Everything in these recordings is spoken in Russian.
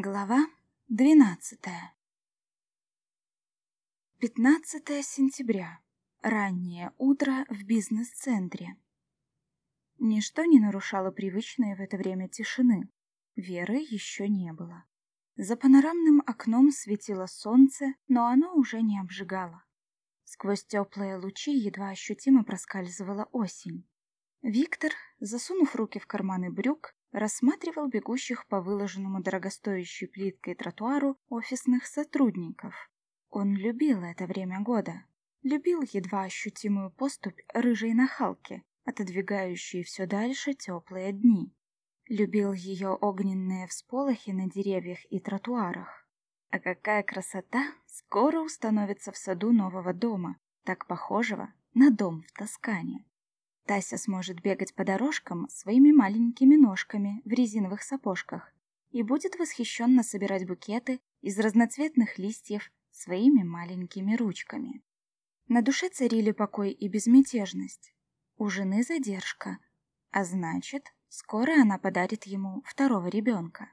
Глава двенадцатая 15 сентября. Раннее утро в бизнес-центре. Ничто не нарушало привычной в это время тишины. Веры еще не было. За панорамным окном светило солнце, но оно уже не обжигало. Сквозь теплые лучи едва ощутимо проскальзывала осень. Виктор, засунув руки в карманы брюк, рассматривал бегущих по выложенному дорогостоящей плиткой тротуару офисных сотрудников. Он любил это время года. Любил едва ощутимую поступь рыжей нахалки, отодвигающей все дальше теплые дни. Любил ее огненные всполохи на деревьях и тротуарах. А какая красота скоро установится в саду нового дома, так похожего на дом в Тоскане. Тася сможет бегать по дорожкам своими маленькими ножками в резиновых сапожках и будет восхищенно собирать букеты из разноцветных листьев своими маленькими ручками. На душе царили покой и безмятежность. У жены задержка, а значит, скоро она подарит ему второго ребенка.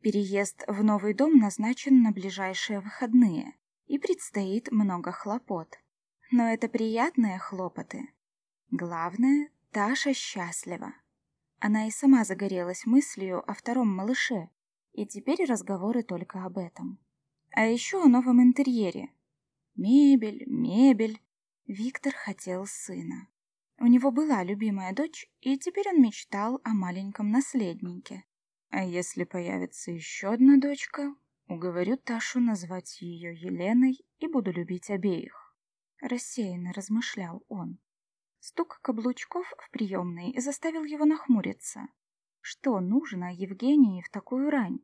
Переезд в новый дом назначен на ближайшие выходные, и предстоит много хлопот. Но это приятные хлопоты, Главное, Таша счастлива. Она и сама загорелась мыслью о втором малыше, и теперь разговоры только об этом. А еще о новом интерьере. Мебель, мебель. Виктор хотел сына. У него была любимая дочь, и теперь он мечтал о маленьком наследнике. А если появится еще одна дочка, уговорю Ташу назвать ее Еленой и буду любить обеих. Рассеянно размышлял он. Стук каблучков в приемной заставил его нахмуриться. Что нужно Евгении в такую рань?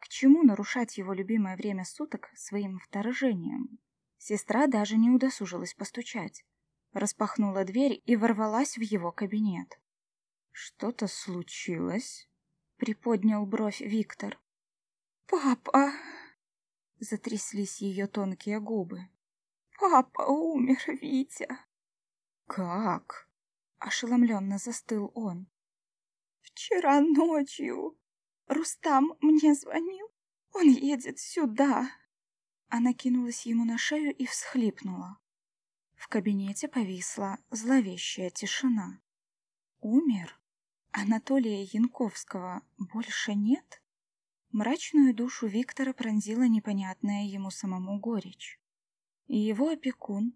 К чему нарушать его любимое время суток своим вторжением? Сестра даже не удосужилась постучать. Распахнула дверь и ворвалась в его кабинет. «Что-то случилось?» — приподнял бровь Виктор. «Папа!» — затряслись ее тонкие губы. «Папа умер, Витя!» «Как?» — ошеломленно застыл он. «Вчера ночью Рустам мне звонил. Он едет сюда». Она кинулась ему на шею и всхлипнула. В кабинете повисла зловещая тишина. «Умер? Анатолия Янковского больше нет?» Мрачную душу Виктора пронзила непонятная ему самому горечь. И его опекун,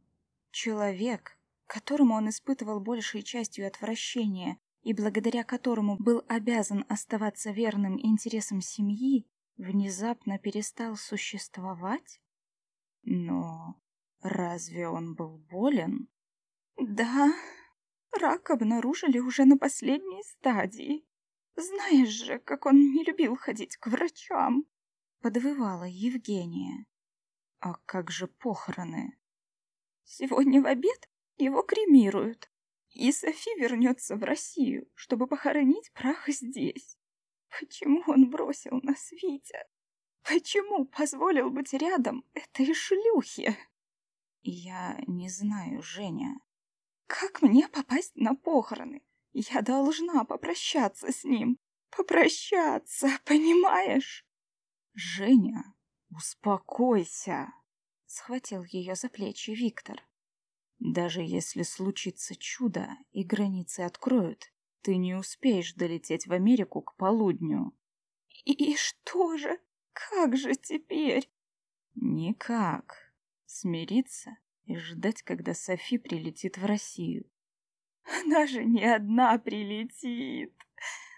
человек, которому он испытывал большей частью отвращения и благодаря которому был обязан оставаться верным интересам семьи, внезапно перестал существовать? Но разве он был болен? Да, рак обнаружили уже на последней стадии. Знаешь же, как он не любил ходить к врачам, подвывала Евгения. А как же похороны? Сегодня в обед его кремируют. И Софи вернется в Россию, чтобы похоронить прах здесь. Почему он бросил нас, Витя? Почему позволил быть рядом этой шлюхе? Я не знаю, Женя. Как мне попасть на похороны? Я должна попрощаться с ним. Попрощаться, понимаешь? Женя, успокойся. Схватил ее за плечи Виктор. Даже если случится чудо и границы откроют, ты не успеешь долететь в Америку к полудню. И что же? Как же теперь? Никак. Смириться и ждать, когда Софи прилетит в Россию. Она же не одна прилетит.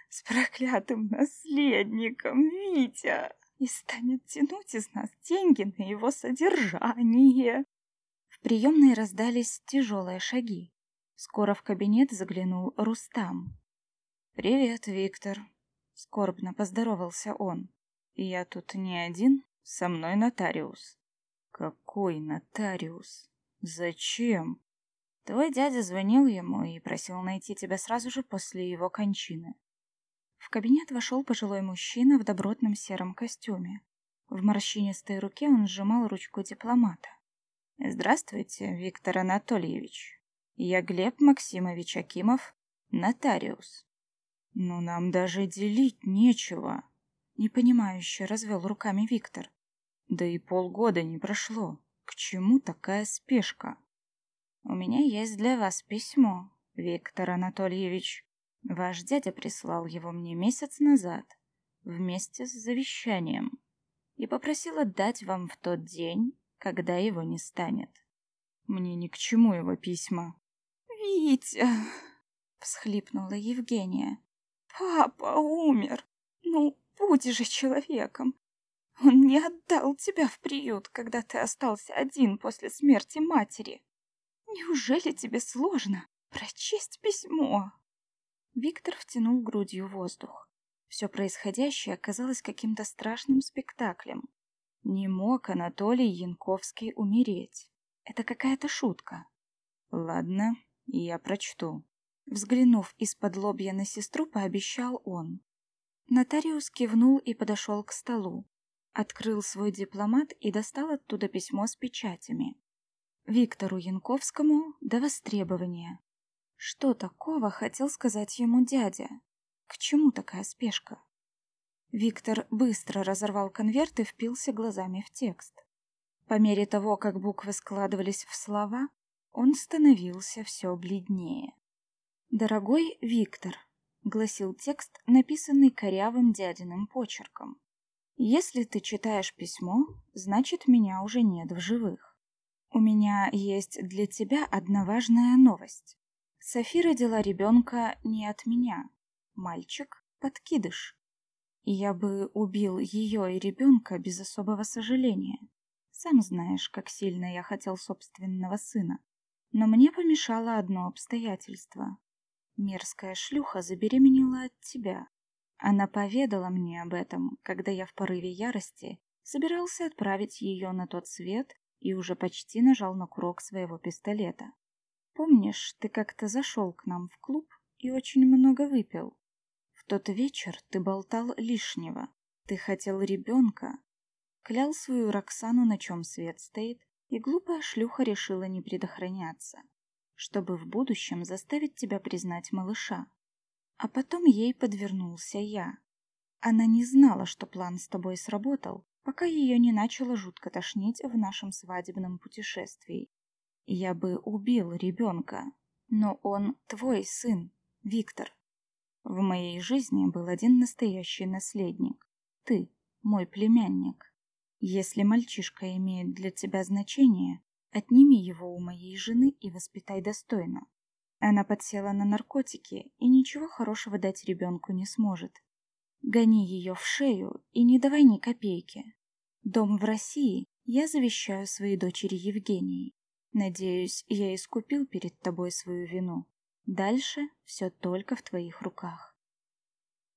С проклятым наследником, Витя. И станет тянуть из нас деньги на его содержание приемной раздались тяжелые шаги. Скоро в кабинет заглянул Рустам. «Привет, Виктор», — скорбно поздоровался он. «Я тут не один, со мной нотариус». «Какой нотариус? Зачем?» «Твой дядя звонил ему и просил найти тебя сразу же после его кончины». В кабинет вошел пожилой мужчина в добротном сером костюме. В морщинистой руке он сжимал ручку дипломата. Здравствуйте, Виктор Анатольевич. Я Глеб Максимович Акимов, нотариус. Но нам даже делить нечего. Непонимающе развел руками Виктор. Да и полгода не прошло. К чему такая спешка? У меня есть для вас письмо, Виктор Анатольевич. Ваш дядя прислал его мне месяц назад, вместе с завещанием, и попросил отдать вам в тот день, когда его не станет. Мне ни к чему его письма. «Витя!» — всхлипнула Евгения. «Папа умер. Ну, будь же человеком. Он не отдал тебя в приют, когда ты остался один после смерти матери. Неужели тебе сложно прочесть письмо?» Виктор втянул грудью воздух. Все происходящее оказалось каким-то страшным спектаклем. Не мог Анатолий Янковский умереть. Это какая-то шутка. Ладно, я прочту. Взглянув из-под лобья на сестру, пообещал он. Нотариус кивнул и подошел к столу. Открыл свой дипломат и достал оттуда письмо с печатями. Виктору Янковскому до востребования. Что такого хотел сказать ему дядя? К чему такая спешка? Виктор быстро разорвал конверт и впился глазами в текст. По мере того, как буквы складывались в слова, он становился все бледнее. «Дорогой Виктор», — гласил текст, написанный корявым дядиным почерком, «если ты читаешь письмо, значит, меня уже нет в живых. У меня есть для тебя одна важная новость. Софи родила ребенка не от меня. Мальчик — подкидыш. И я бы убил ее и ребенка без особого сожаления. Сам знаешь, как сильно я хотел собственного сына. Но мне помешало одно обстоятельство. Мерзкая шлюха забеременела от тебя. Она поведала мне об этом, когда я в порыве ярости собирался отправить ее на тот свет и уже почти нажал на курок своего пистолета. Помнишь, ты как-то зашел к нам в клуб и очень много выпил? В тот вечер ты болтал лишнего. Ты хотел ребенка. Клял свою Роксану, на чем свет стоит, и глупая шлюха решила не предохраняться, чтобы в будущем заставить тебя признать малыша. А потом ей подвернулся я. Она не знала, что план с тобой сработал, пока ее не начало жутко тошнить в нашем свадебном путешествии. Я бы убил ребенка, но он твой сын, Виктор. В моей жизни был один настоящий наследник. Ты, мой племянник. Если мальчишка имеет для тебя значение, отними его у моей жены и воспитай достойно. Она подсела на наркотики и ничего хорошего дать ребенку не сможет. Гони ее в шею и не давай ни копейки. Дом в России я завещаю своей дочери Евгении. Надеюсь, я искупил перед тобой свою вину. Дальше все только в твоих руках.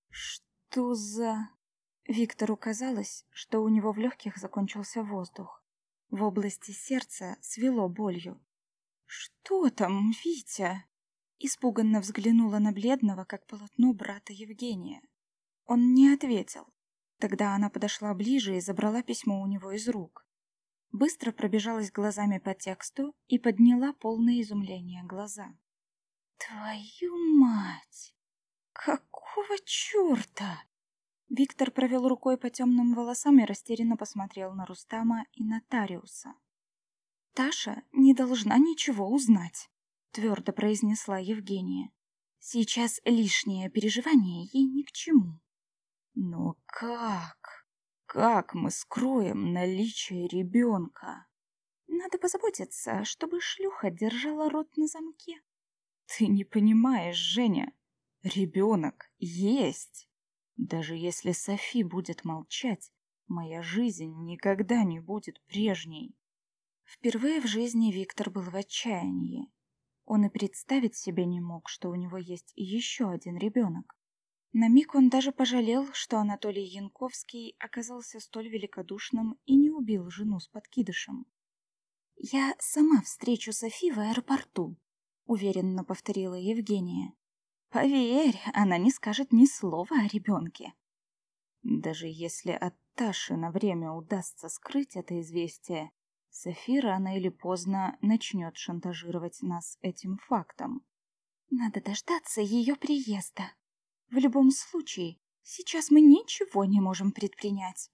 Что за... Виктору казалось, что у него в легких закончился воздух. В области сердца свело болью. «Что там, Витя?» Испуганно взглянула на бледного, как полотно брата Евгения. Он не ответил. Тогда она подошла ближе и забрала письмо у него из рук быстро пробежалась глазами по тексту и подняла полное изумление глаза. «Твою мать! Какого черта?» Виктор провел рукой по темным волосам и растерянно посмотрел на Рустама и нотариуса. «Таша не должна ничего узнать», — твердо произнесла Евгения. «Сейчас лишнее переживание ей ни к чему». «Но как?» Как мы скроем наличие ребенка? Надо позаботиться, чтобы шлюха держала рот на замке. Ты не понимаешь, Женя. Ребенок есть. Даже если Софи будет молчать, моя жизнь никогда не будет прежней. Впервые в жизни Виктор был в отчаянии. Он и представить себе не мог, что у него есть еще один ребенок. На миг он даже пожалел, что Анатолий Янковский оказался столь великодушным и не убил жену с подкидышем. «Я сама встречу Софи в аэропорту», — уверенно повторила Евгения. «Поверь, она не скажет ни слова о ребенке». Даже если от Таши на время удастся скрыть это известие, Софи рано или поздно начнет шантажировать нас этим фактом. Надо дождаться ее приезда, в любом случае, Сейчас мы ничего не можем предпринять.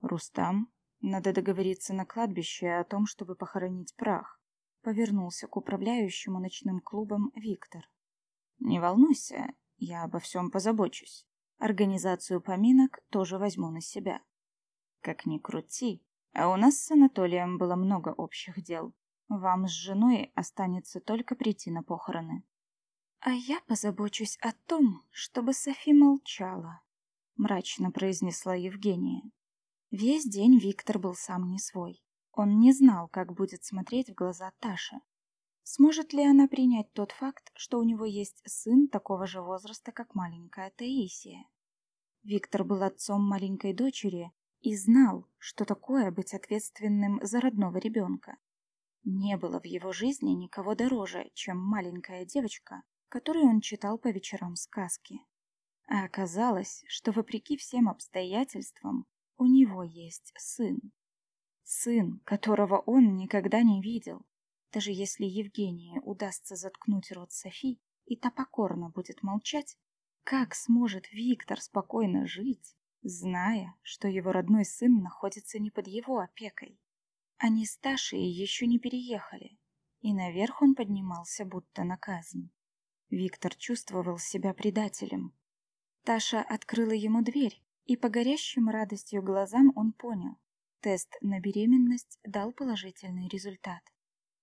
Рустам, надо договориться на кладбище о том, чтобы похоронить прах. Повернулся к управляющему ночным клубом Виктор. Не волнуйся, я обо всем позабочусь. Организацию поминок тоже возьму на себя. Как ни крути, а у нас с Анатолием было много общих дел. Вам с женой останется только прийти на похороны. А я позабочусь о том, чтобы Софи молчала, мрачно произнесла Евгения. Весь день Виктор был сам не свой. Он не знал, как будет смотреть в глаза Таши. Сможет ли она принять тот факт, что у него есть сын такого же возраста, как маленькая Таисия? Виктор был отцом маленькой дочери и знал, что такое быть ответственным за родного ребенка. Не было в его жизни никого дороже, чем маленькая девочка, которой он читал по вечерам сказки. А оказалось, что вопреки всем обстоятельствам у него есть сын. Сын, которого он никогда не видел. Даже если Евгении удастся заткнуть рот Софи, и та покорно будет молчать, как сможет Виктор спокойно жить, зная, что его родной сын находится не под его опекой? Они с Ташей еще не переехали, и наверх он поднимался будто на казнь. Виктор чувствовал себя предателем. Таша открыла ему дверь, и по горящим радостью глазам он понял. Тест на беременность дал положительный результат.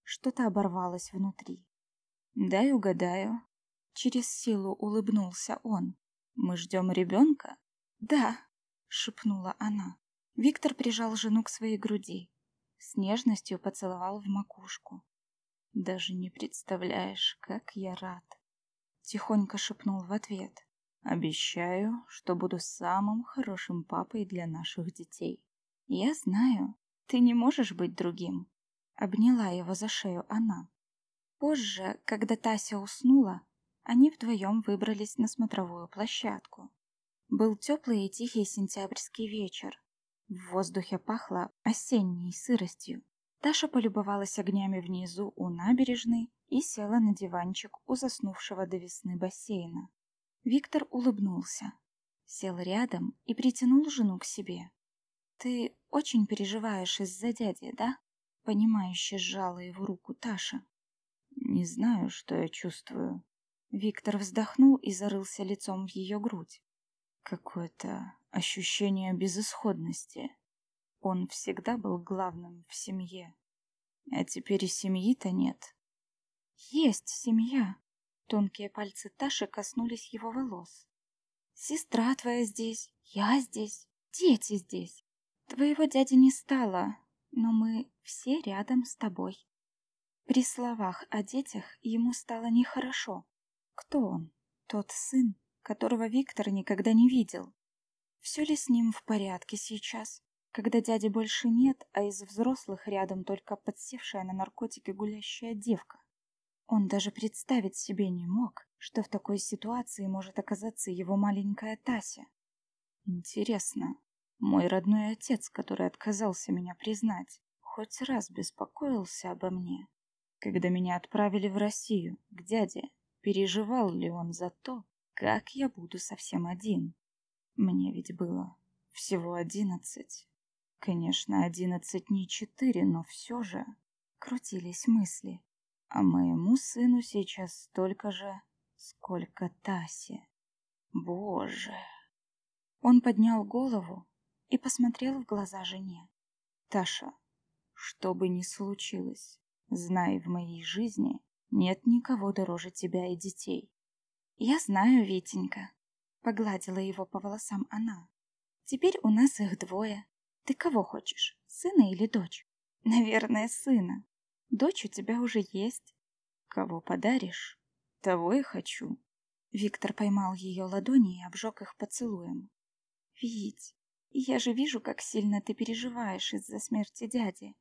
Что-то оборвалось внутри. «Дай угадаю». Через силу улыбнулся он. «Мы ждем ребенка?» «Да», — шепнула она. Виктор прижал жену к своей груди. С нежностью поцеловал в макушку. «Даже не представляешь, как я рад!» Тихонько шепнул в ответ. Обещаю, что буду самым хорошим папой для наших детей. Я знаю, ты не можешь быть другим. Обняла его за шею она. Позже, когда Тася уснула, они вдвоем выбрались на смотровую площадку. Был теплый и тихий сентябрьский вечер. В воздухе пахло осенней сыростью. Таша полюбовалась огнями внизу у набережной и села на диванчик у заснувшего до весны бассейна. Виктор улыбнулся, сел рядом и притянул жену к себе. «Ты очень переживаешь из-за дяди, да?» Понимающе сжала его руку Таша. «Не знаю, что я чувствую». Виктор вздохнул и зарылся лицом в ее грудь. Какое-то ощущение безысходности. Он всегда был главным в семье. А теперь и семьи-то нет. Есть семья. Тонкие пальцы Таши коснулись его волос. Сестра твоя здесь, я здесь, дети здесь. Твоего дяди не стало, но мы все рядом с тобой. При словах о детях ему стало нехорошо. Кто он? Тот сын, которого Виктор никогда не видел. Все ли с ним в порядке сейчас? когда дяди больше нет, а из взрослых рядом только подсевшая на наркотики гулящая девка. Он даже представить себе не мог, что в такой ситуации может оказаться его маленькая Тася. Интересно, мой родной отец, который отказался меня признать, хоть раз беспокоился обо мне, когда меня отправили в Россию, к дяде, переживал ли он за то, как я буду совсем один? Мне ведь было всего одиннадцать. Конечно, одиннадцать не четыре, но все же крутились мысли. А моему сыну сейчас столько же, сколько Тасе. Боже! Он поднял голову и посмотрел в глаза жене. Таша, что бы ни случилось, знай, в моей жизни нет никого дороже тебя и детей. Я знаю, Витенька, погладила его по волосам она. Теперь у нас их двое, ты кого хочешь, сына или дочь? Наверное, сына. Дочь у тебя уже есть. Кого подаришь, того и хочу. Виктор поймал ее ладони и обжег их поцелуем. Вить, я же вижу, как сильно ты переживаешь из-за смерти дяди.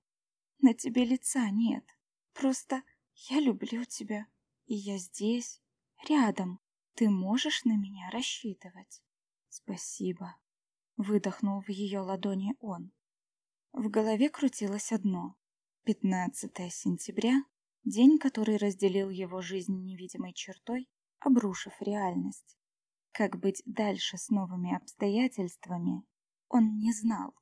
На тебе лица нет. Просто я люблю тебя, и я здесь, рядом. Ты можешь на меня рассчитывать. Спасибо выдохнул в ее ладони он. В голове крутилось одно. 15 сентября, день, который разделил его жизнь невидимой чертой, обрушив реальность. Как быть дальше с новыми обстоятельствами, он не знал.